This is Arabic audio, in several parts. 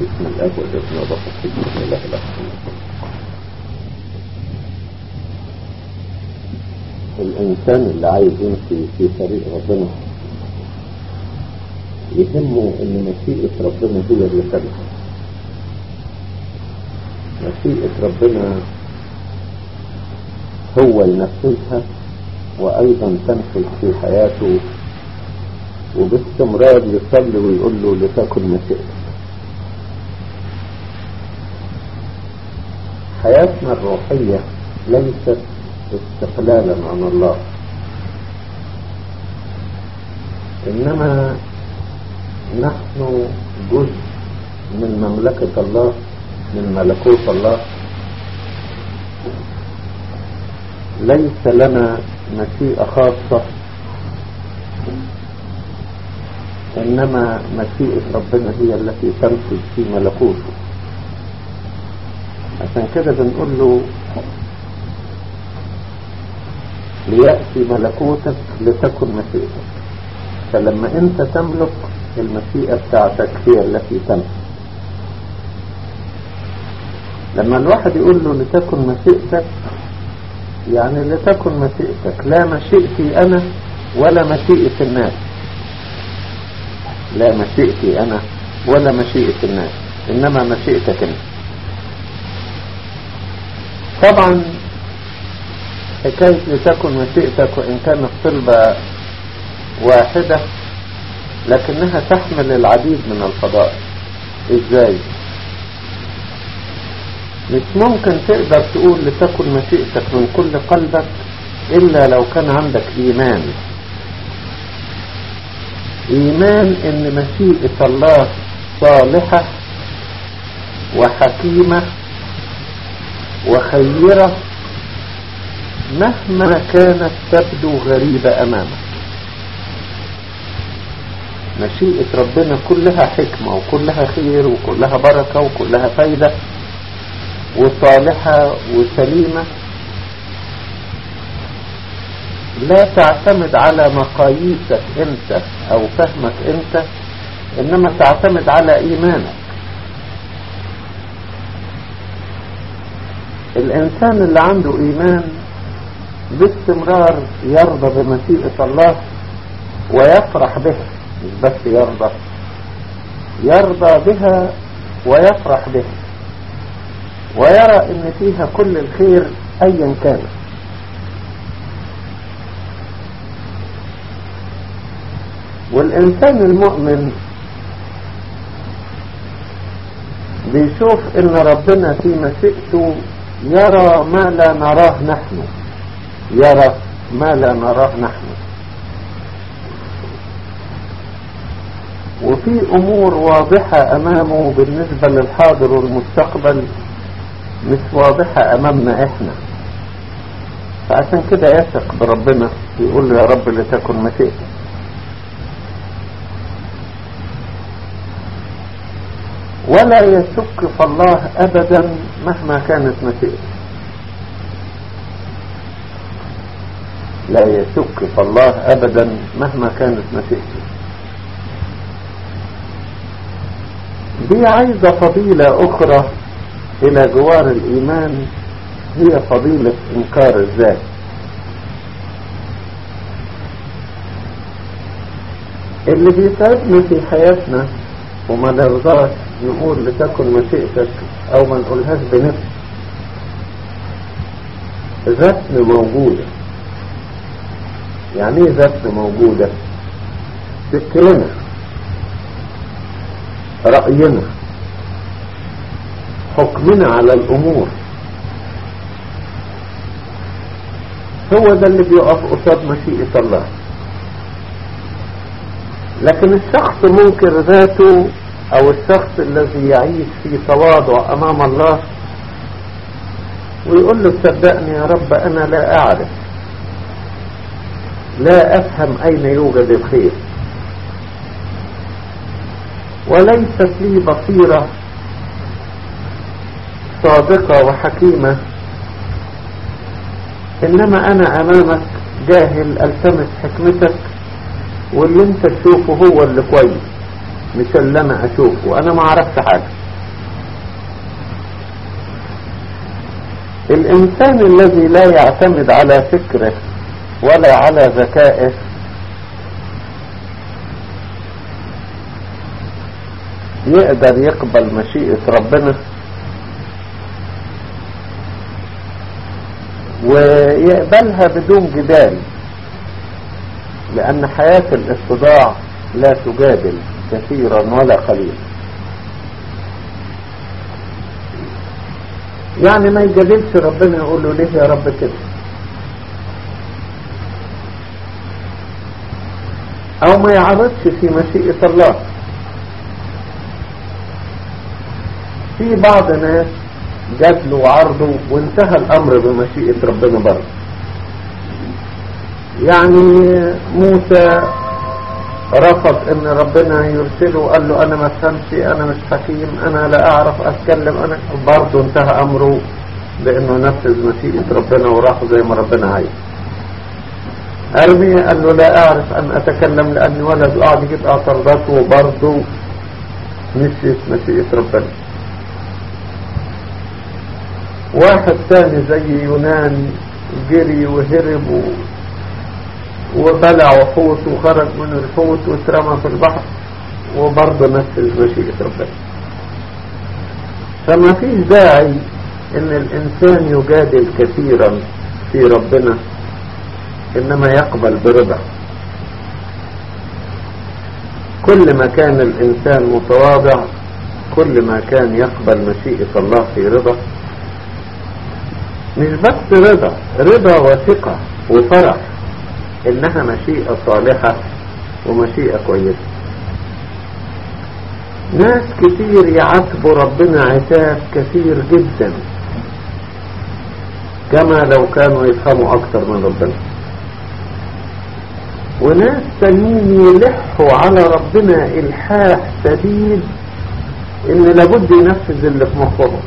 بسم الاب والابن والروح القدس بسم الله الإنسان اللي عايز يمشي في طريق ربنا. يهمه إن مشيئة ربنا هي اللي تنفذ مشيئة ربنا هو ينفذها وأيضا تنفذ في حياته وباستمرار يصلي ويقول له لتكن مشيئتك حياتنا الروحية ليست استقلالا عن الله. إنما نحن جزء من مملكة الله من ملكوت الله. ليس لنا مشيئة خاصة إنما مشيئة ربنا هي التي تنفذ في ملكوته. عشان كده بنقول له ليأتي ملكوتك لتكن مشيئتك. فلما انت تملك المشيئة بتاعتك هي التي تنفذ لما الواحد يقول له لتكن مشيئتك يعني لتكن مشيئتك. لا مشيئتي أنا ولا مشيئة الناس. لا مشيئتي أنا ولا مشيئة الناس. إنما مشيئتك أنت. طبعا حكاية لتكن مشيئتك وإن كانت طلبة واحدة لكنها تحمل العديد من الفضائل إزاي؟ مش ممكن تقدر تقول لتكن مشيئتك من كل قلبك إلا لو كان عندك إيمان. إيمان إن مشيئة الله صالحة وحكيمة وخيرة مهما كانت تبدو غريبة أمامك. مشيئة ربنا كلها حكمة وكلها خير وكلها بركة وكلها فايدة وصالحة وسليمة. لا تعتمد على مقاييسك أنت أو فهمك أنت إنما تعتمد على إيمانك. الإنسان اللي عنده إيمان باستمرار يرضى بمشيئة الله ويفرح بها مش بس يرضى يرضى بها ويفرح بها ويرى إن فيها كل الخير ايا كان. والإنسان المؤمن بيشوف إن ربنا في مشيئته يرى ما لا نراه نحن. يرى ما لا نراه نحن. وفي أمور واضحة أمامه بالنسبة للحاضر والمستقبل مش واضحة أمامنا إحنا. فعشان كده يثق بربنا يقول له يا رب لتكن مشيئتك ولا يشك في الله ابدا مهما كانت مشيئته. لا يشك في الله ابدا مهما كانت مشيئته. دي عايزة فضيلة أخرى إلى جوار الإيمان هي فضيلة إنكار الذات. اللي بيتعبنا في حياتنا وما نرضاش نقول لتكن مشيئتك أو ما نقولهاش بنفس ذاتنا موجودة. يعني إيه ذاتنا موجودة؟ فكرنا. رأينا. حكمنا على الأمور. هو ده اللي بيقف قصاد مشيئة الله. لكن الشخص منكر ذاته أو الشخص الذي يعيش في تواضع أمام الله ويقول له صدقني يا رب أنا لا أعرف لا أفهم أين يوجد الخير. وليست لي بصيرة صادقة وحكيمة إنما أنا أمامك جاهل ألتمس حكمتك واللي أنت تشوفه هو اللي كويس. مش اللي أنا أشوفه. وأنا ما أعرفش حاجة. الإنسان الذي لا يعتمد على فكره ولا على ذكائه يقدر يقبل مشيئة ربنا ويقبلها بدون جدال لأن حياة الاصطداع لا تجادل. كثيرا ولا قليلا. يعني ما يجادلش ربنا يقول له ليه يا رب كده؟ أو ما يعرضش في مشيئة الله. في بعض ناس جادلوا وعرضوا وانتهى الأمر بمشيئة ربنا برضه. يعني موسى رفض إن ربنا يرسله قال له أنا ما افهمش أنا مش حكيم أنا لا أعرف أتكلم أنا برضه انتهى أمره بإنه نفذ مشيئة ربنا وراح زي ما ربنا عايز ارميا قال له لا أعرف أن أتكلم لاني ولد وقعد يجيب اعتراضات وبرضه مشيت مشيئة ربنا واحد تاني زي يونان جري وهرب. وبلع وحوت وخرج من الحوت واترمى في البحر وبرضه نفذ مشيئة ربنا. فما فيش داعي إن الإنسان يجادل كثيرا في ربنا إنما يقبل برضا كل ما كان الإنسان متواضع كل ما كان يقبل مشيئة الله في رضا. مش بس رضا رضا وثقة وفرح. إنها مشيئة صالحة ومشيئة كويسة. ناس كتير يعاتبوا ربنا عتاب كثير جدا كما لو كانوا يفهموا أكتر من ربنا. وناس تانيين يلحوا على ربنا إلحاح شديد إن لابد ينفذ اللي في مخهم.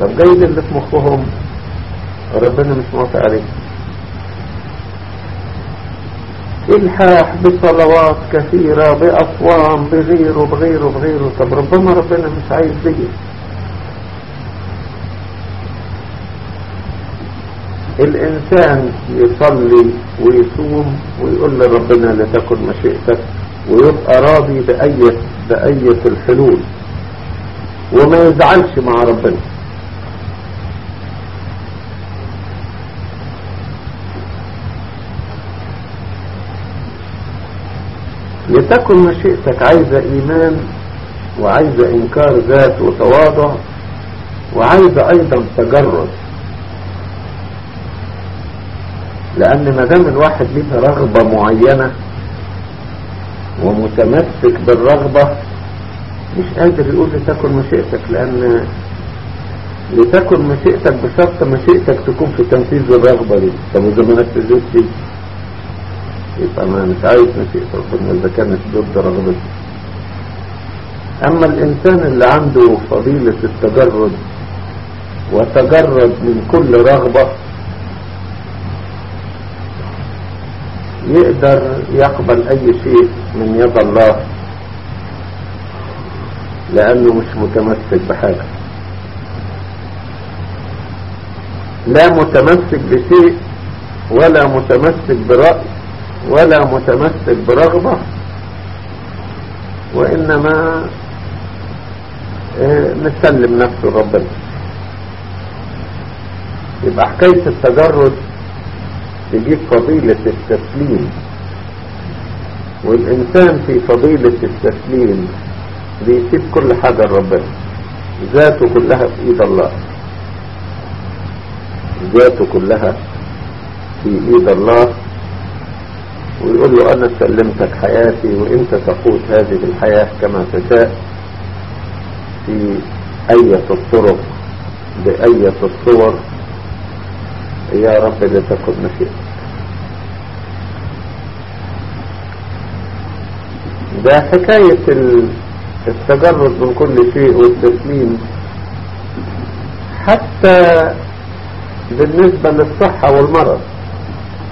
طب جايز اللي في مخهم؟ ربنا مش موافق عليه. الحاح بصلوات كثيرة بأصوام بغيره بغيره بغيره. طب ربما ربنا مش عايز دي الإنسان يصلي ويصوم ويقول لربنا لتكن مشيئتك ويبقى راضي بأية بأية الحلول. وما يزعلش مع ربنا. لتكن مشيئتك عايزة إيمان وعايزة إنكار ذات وتواضع وعايزة أيضا تجرد. لأن ما دام الواحد ليه رغبة معينة ومتمسك بالرغبة مش قادر يقول لتكن مشيئتك لأن لتكن مشيئتك بشرط مشيئتك تكون في تنفيذ الرغبة دي. طب إذا ما نفذتش؟ يبقى ما مش عايز مشيئة ربنا إذا كانت ضد رغبته أما الإنسان اللي عنده فضيلة التجرد وتجرد من كل رغبة يقدر يقبل أي شيء من يد الله لأنه مش متمسك بحاجة. لا متمسك بشيء ولا متمسك برأي. ولا متمسك برغبة وإنما مسلم نفسه ربنا. يبقى حكاية التجرد تجيب فضيلة التسليم. والإنسان في فضيلة التسليم بيسيب كل حاجة لربنا. ذاته كلها في إيد الله. ذاته كلها في إيد الله. ويقول له أنا سلمتك حياتي وإنت تقود هذه الحياة كما تشاء في أية الطرق بأية الصور. يا رب لتكن مشيئتك. ده حكاية التجرد من كل شيء والتسليم. حتى بالنسبة للصحة والمرض.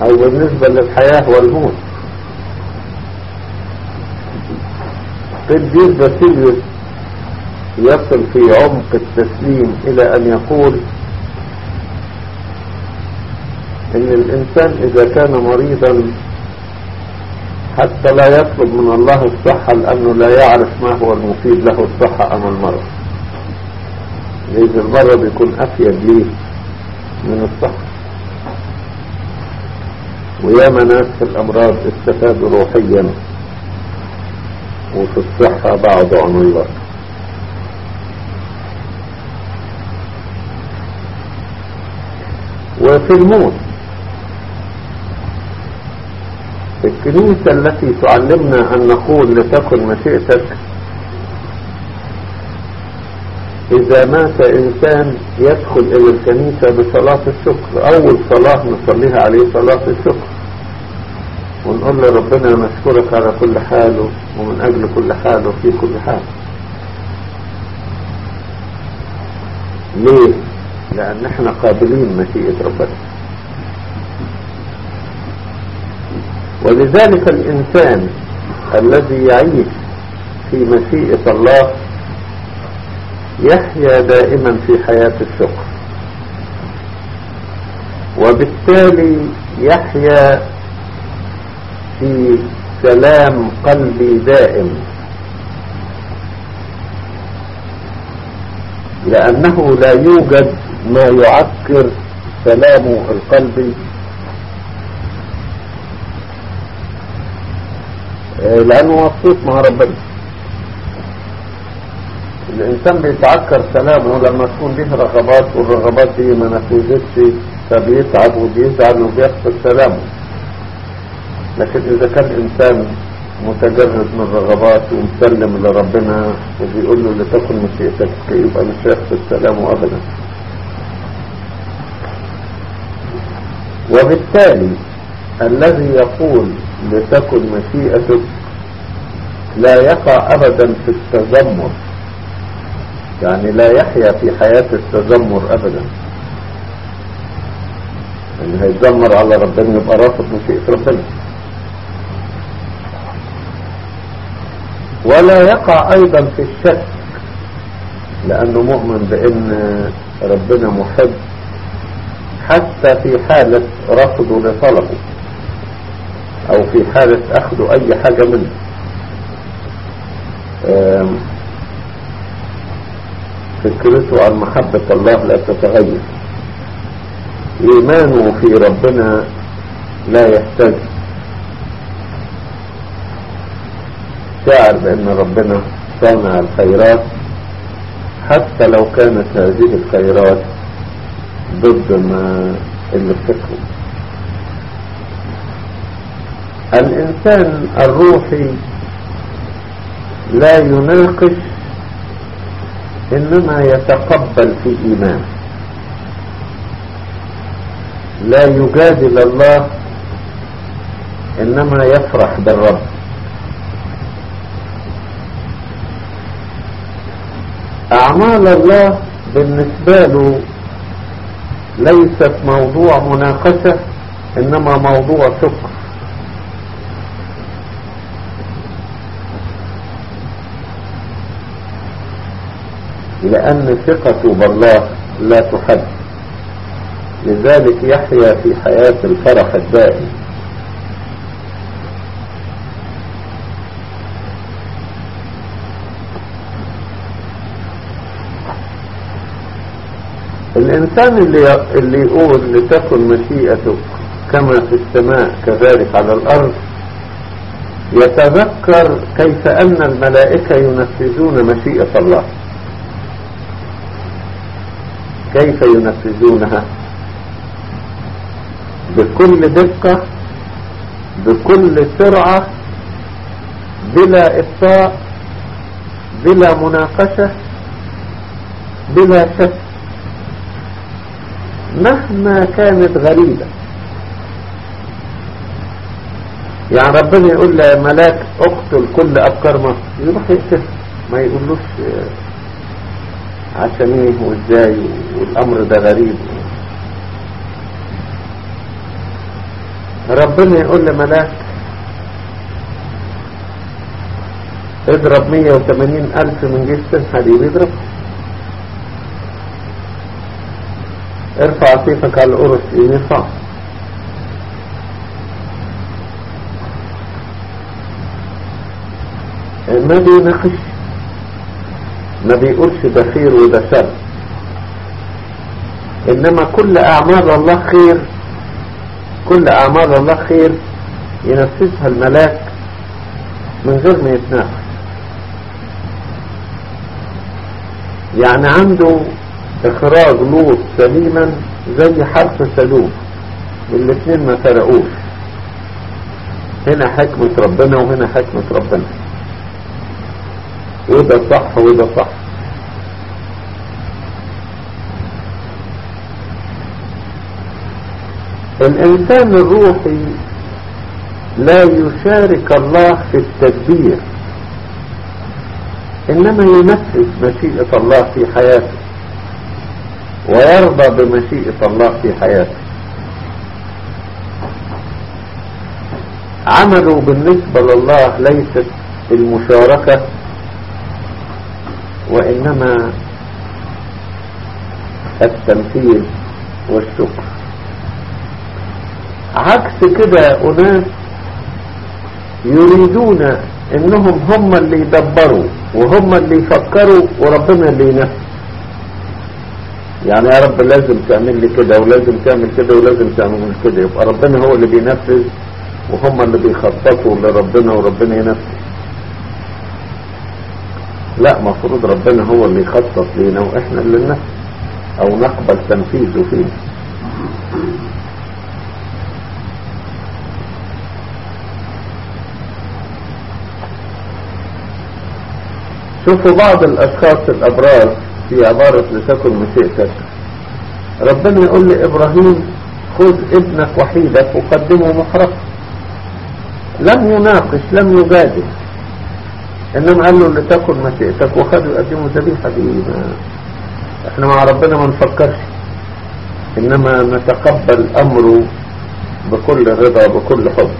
أو بالنسبة للحياة والموت. قديس باسيليوس يصل في عمق التسليم إلى أن يقول إن الإنسان إذا كان مريضا حتى لا يطلب من الله الصحة لأنه لا يعرف ما هو المفيد له الصحة أم المرض. إذا المرض يكون أفيد ليه من الصحة. وياما ناس في الأمراض استفادوا روحيا وفي الصحة بعضوا عن الله. وفي الموت الكنيسة التي تعلمنا أن نقول لتكن مشيئتك إذا مات إنسان يدخل إلى الكنيسة بصلاة الشكر. أول صلاة نصليها عليه صلاة الشكر. ونقول لربنا نشكرك على كل حال ومن أجل كل حال وفي كل حال. ليه؟ لأن إحنا قابلين مشيئة ربنا. ولذلك الإنسان الذي يعيش في مشيئة الله يحيا دائما في حياة الشكر. وبالتالي يحيا في سلام قلبي دائم. لأنه لا يوجد ما يعكر سلامه القلبي لأنه مبسوط مع ربنا. الإنسان بيتعكر سلامه لما تكون له رغبات والرغبات دي ما نفذتش فبيتعب وبيزعل وبيفقد سلامه. لكن إذا كان إنسان متجرد من الرغبات ومسلم لربنا وبيقول له لتكن مشيئتك يبقى مش هيفقد سلامه أبدا. وبالتالي الذي يقول لتكن مشيئتك لا يقع ابدا في التذمر. يعني لا يحيا في حياة التذمر ابدا. يعني هيتذمر على ربنا يبقى رافض مشيئة ربنا. ولا يقع أيضا في الشك لأنه مؤمن بإن ربنا محب حتى في حالة رفضه لطلبه أو في حالة اخذ أي حاجة منه. فكرته عن محبة الله لا تتغير. إيمانه في ربنا لا يحتاج شاعر بأن ربنا صانع الخيرات حتى لو كانت هذه الخيرات ضد ما اللي فكره الإنسان الروحي لا يناقش إنما يتقبل في إيمان لا يجادل الله إنما يفرح بالرب. أعمال الله بالنسبة له ليست موضوع مناقشة إنما موضوع شكر. لأن ثقته بالله لا تحد لذلك يحيا في حياة الفرح الدائم. الإنسان اللي اللي يقول لتكن مشيئتك كما في السماء كذلك على الأرض يتذكر كيف أن الملائكة ينفذون مشيئة الله. كيف ينفذونها؟ بكل دقة بكل سرعة بلا إبطاء بلا مناقشة بلا شك. مهما كانت غريبة. يعني ربنا يقول لملاك أقتل كل افكار مصر يروح يقتل. ما يقولوش عشان إيه وإزاي والأمر ده غريب. ربنا يقول لملاك اضرب 180 ألف من جيش سنحديد يضرب ارفع سيفك على الأرس إني ما بيناقش ما بيقولش ده خير وده شر. إنما كل أعمال الله خير. كل أعمال الله خير. ينفذها الملاك من غير ما يتناقش. يعني عنده إخراج لوط سليما زي حرف سلوم الاثنين ما فرقوش. هنا حكمة ربنا وهنا حكمة ربنا. وده صح وده صح. الإنسان الروحي لا يشارك الله في التدبير إنما ينفذ مشيئة الله في حياته. ويرضى بمشيئة الله في حياته. عمله بالنسبة لله ليست المشاركة وإنما التمثيل والشكر. عكس كده أناس يريدون إنهم هم اللي يدبروا وهم اللي يفكروا وربنا اللي ينفذ. يعني يا رب لازم تعمل لي كده ولازم تعمل كده ولازم تعمل كده. يبقى ربنا هو اللي بينفذ وهم اللي بيخططوا لربنا وربنا ينفذ. لا مفروض ربنا هو اللي يخطط لينا وإحنا اللي ننفذ أو نقبل تنفيذه فيه شوفوا بعض الأشخاص الأبرار. في عبارة لتكن مشيئتك. ربنا يقول لابراهيم خذ ابنك وحيدك وقدمه محرقا لم يناقش لم يجادل إنما قال له لتكن مشيئتك وخذوا يقدموا ذبيحه دي ما إحنا مع ربنا ما نفكرش. إنما نتقبل أمره بكل رضا بكل حب.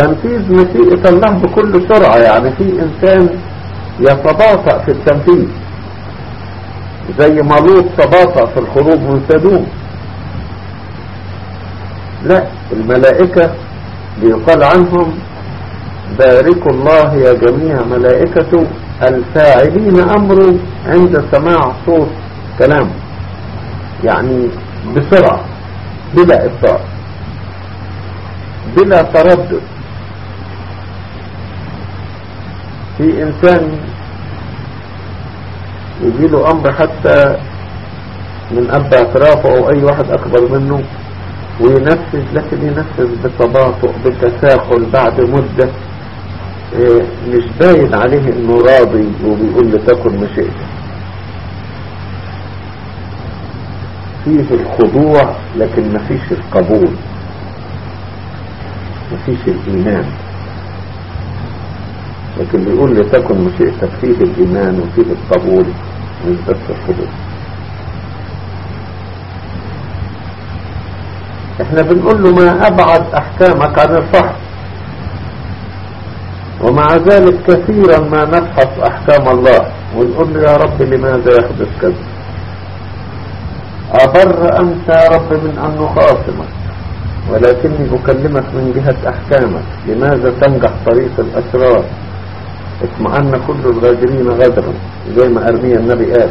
تنفيذ مشيئة الله بكل سرعة يعني في إنسان يتباطأ في التنفيذ زي ما لوط تباطأ في الخروج من سدوم. لا الملائكة بيقال عنهم باركوا الله يا جميع ملائكته الفاعلين أمره عند سماع صوت كلامه يعني بسرعة بلا إبطاء بلا تردد. في إنسان يجي له أمر حتى من أب اعترافه أو أي واحد أكبر منه وينفذ لكن ينفذ بتباطؤ بتساهل بعد مدة إيه مش باين عليه إنه راضي وبيقول لتكن مشيئته فيه الخضوع لكن مفيش القبول مفيش الإيمان. لكن بيقول لتكن مشيئتك فيه الإيمان وفيه القبول مش بس الخضوع إحنا بنقول له ما أبعد أحكامك عن الفحص. ومع ذلك كثيرا ما نبحث أحكام الله. ونقول له يا رب لماذا يحدث كذا؟ أبر أنت يا رب من أن نخاصمك. ولكني أكلمك من جهة أحكامك. لماذا تنجح طريق الأسرار اطمأن كل الغادرين غدرا زي ما أرميا النبي قال.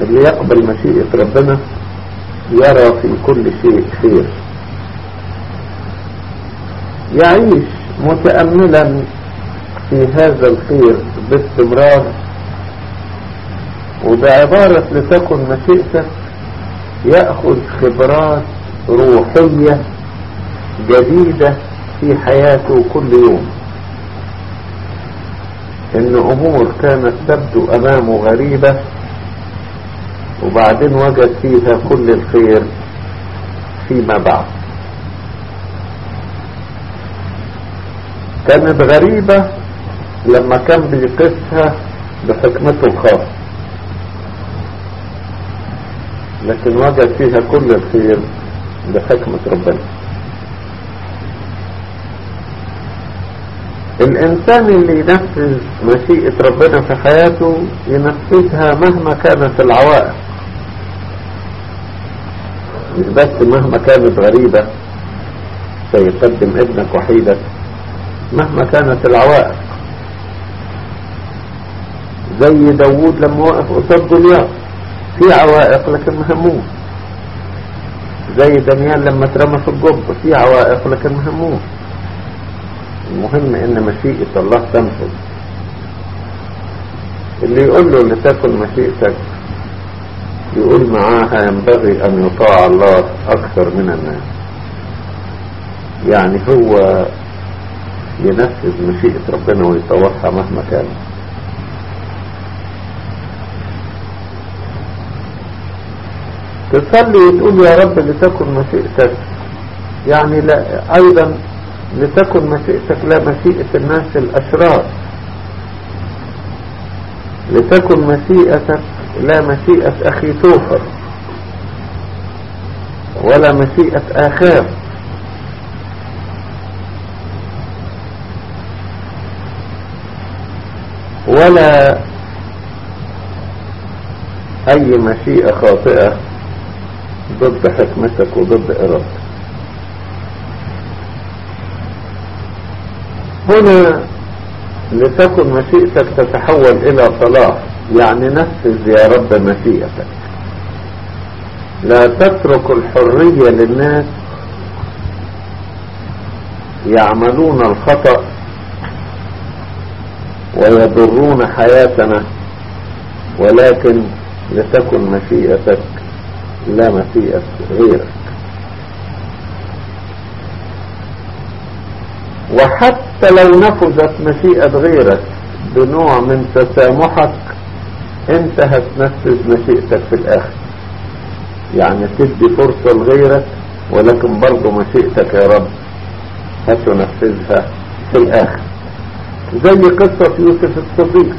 اللي يقبل مشيئة ربنا يرى في كل شيء خير. يعيش متأملا في هذا الخير باستمرار وبعبارة لتكن مشيئتك يأخذ خبرات روحية جديدة في حياته كل يوم. إن أمور كانت تبدو أمامه غريبة وبعدين وجد فيها كل الخير فيما بعد. كانت غريبة لما كان بيقيسها بحكمته الخاصة. لكن وجد فيها كل الخير بحكمة ربنا. الإنسان اللي ينفذ مشيئة ربنا في حياته ينفذها مهما كانت العوائق. مش بس مهما كانت غريبة سيقدم ابنك وحيدك مهما كانت العوائق. زي داوود لما وقف قصاد جولياث في عوائق لكن مهموم. زي دانيال لما اترمى في الجب في عوائق لكن مهموم. المهم إن مشيئة الله تنفذ. اللي يقول له لتكن مشيئتك يقول معاها ينبغي أن يطاع الله أكثر من الناس. يعني هو ينفذ مشيئة ربنا ويطوعها مهما كان. تصلي وتقول يا رب لتكن مشيئتك. يعني لا أيضا لتكن مشيئتك لا مشيئة الناس الأشرار. لتكن مشيئتك لا مشيئة أخي توفر ولا مشيئة اخاف ولا أي مشيئة خاطئة ضد حكمتك وضد إرادتك. هنا لتكن مشيئتك تتحول إلى صلاح يعني نفذ يا رب مشيئتك لا تترك الحرية للناس يعملون الخطأ ويضرون حياتنا ولكن لتكن مشيئتك لا مشيئة غيرك. وحتى لو نفذت مشيئة غيرك بنوع من تسامحك انت هتنفذ مشيئتك في الآخر. يعني تدي فرصة لغيرك ولكن برضه مشيئتك يا رب هتنفذها في الآخر. زي قصة يوسف الصديق.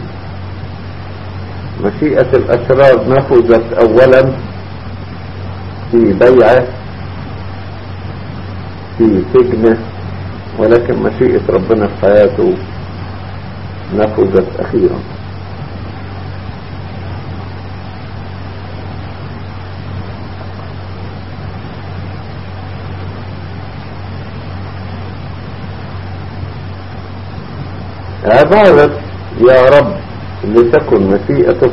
مشيئة الأشرار نفذت اولا في بيعة في سجنه ولكن مشيئة ربنا في حياته نفذت أخيرا. عبارة يا رب لتكن مشيئتك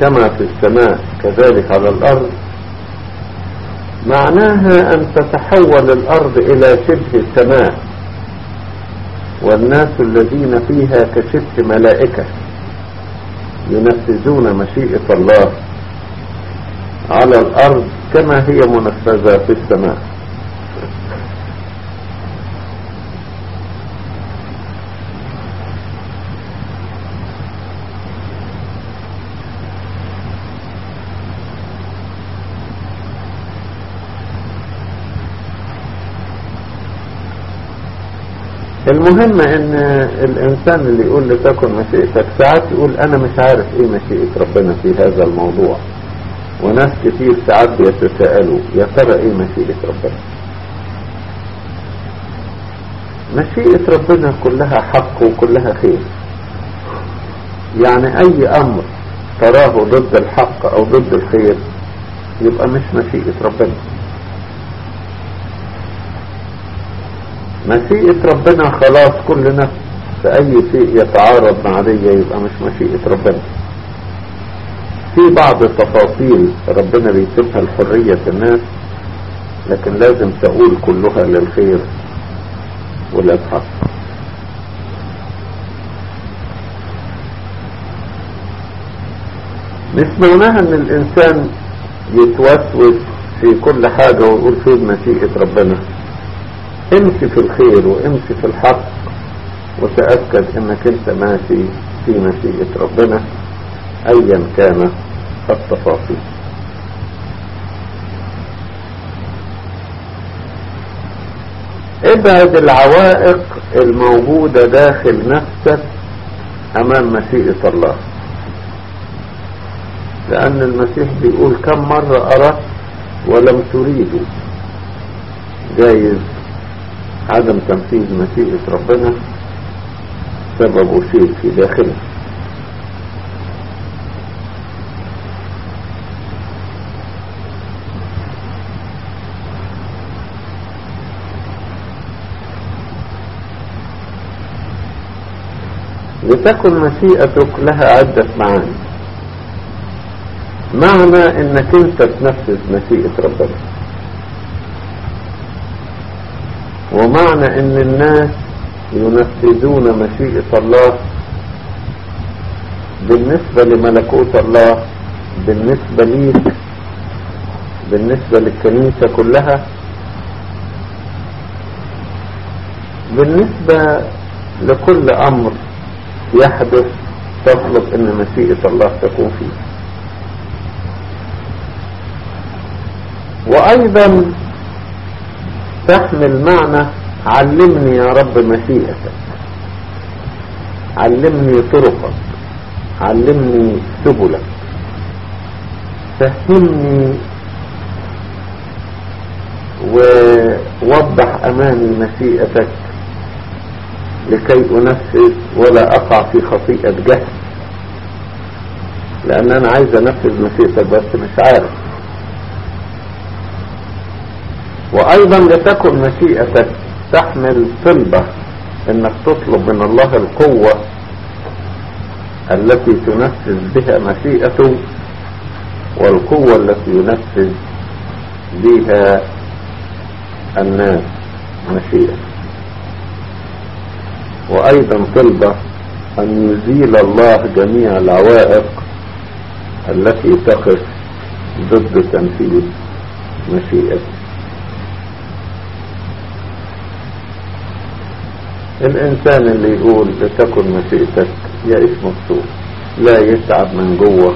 كما في السماء كذلك على الأرض. معناها أن تتحول الأرض إلى شبه السماء. والناس الذين فيها كشبه ملائكة ينفذون مشيئة الله على الأرض كما هي منفذة في السماء. المهم إن الإنسان اللي يقول لتكن مشيئتك ساعات يقول أنا مش عارف إيه مشيئة ربنا في هذا الموضوع. وناس كتير ساعات بيتساءلوا يا ترى إيه مشيئة ربنا؟ مشيئة ربنا كلها حق وكلها خير. يعني أي أمر تراه ضد الحق أو ضد الخير يبقى مش مشيئة ربنا. مشيئة ربنا خلاص كل نفس في اي شيء يتعارض مع دي يبقى مش مشيئة ربنا. في بعض التفاصيل ربنا بيسيبها لحرية الناس لكن لازم تقول كلها للخير وللحق مش معناها إن الإنسان يتوسوس في كل حاجة ويقول فين مشيئة ربنا. امشي في الخير وامشي في الحق وتأكد إنك أنت ماشي في مشيئة ربنا ايا كان التفاصيل. ابعد العوائق الموجودة داخل نفسك أمام مشيئة الله. لأن المسيح بيقول كم مرة أردت ولم تريدوا جايز. عدم تنفيذ مشيئة ربنا سببه شيء في داخله. لتكن مشيئتك لها عدة معاني. معنى إنك أنت تنفذ مشيئة ربنا. ومعنى إن الناس ينفذون مشيئة الله بالنسبة لملكوت الله بالنسبة ليك بالنسبة للكنيسة كلها. بالنسبة لكل أمر يحدث تطلب أن مشيئة الله تكون فيه. وأيضا تحمل معنى علمني يا رب مشيئتك. علمني طرقك. علمني سبلك. فهمني ووضح أمامي مشيئتك لكي أنفذ ولا أقع في خطيئة جهل. لأن أنا عايز أنفذ مشيئتك بس مش عارف. وأيضا لتكن مشيئتك تحمل طلبة إنك تطلب من الله القوة التي تنفذ بها مشيئته والقوة التي ينفذ بها الناس مشيئة وأيضا طلبة أن يزيل الله جميع العوائق التي تقف ضد تنفيذ مشيئته الإنسان اللي يقول لتكن مشيئتك يعيش مبسوط لا يتعب من جوه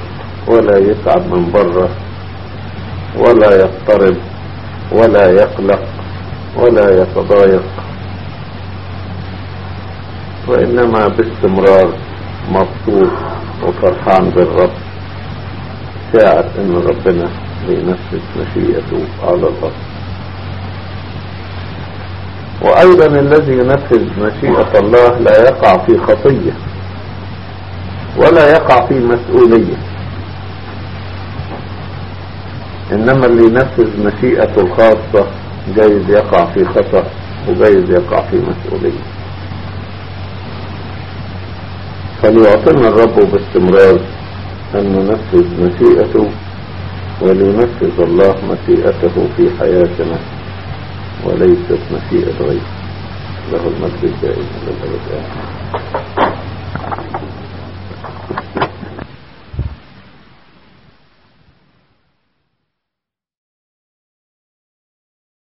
ولا يتعب من بره ولا يضطرب ولا يقلق ولا يتضايق. وإنما باستمرار مبسوط وفرحان بالرب. ساعة إن ربنا بينفذ مشيئته على الأرض. وأيضا الذي ينفذ مشيئة الله لا يقع في خطية ولا يقع في مسؤولية. إنما اللي ينفذ مشيئته الخاصة جايز يقع في خطأ وجايز يقع في مسؤولية. فليعطينا الرب باستمرار أن ننفذ مشيئته ولينفذ الله مشيئته في حياتنا. وليست مشيئة غير. له المجد الدائم. للأبد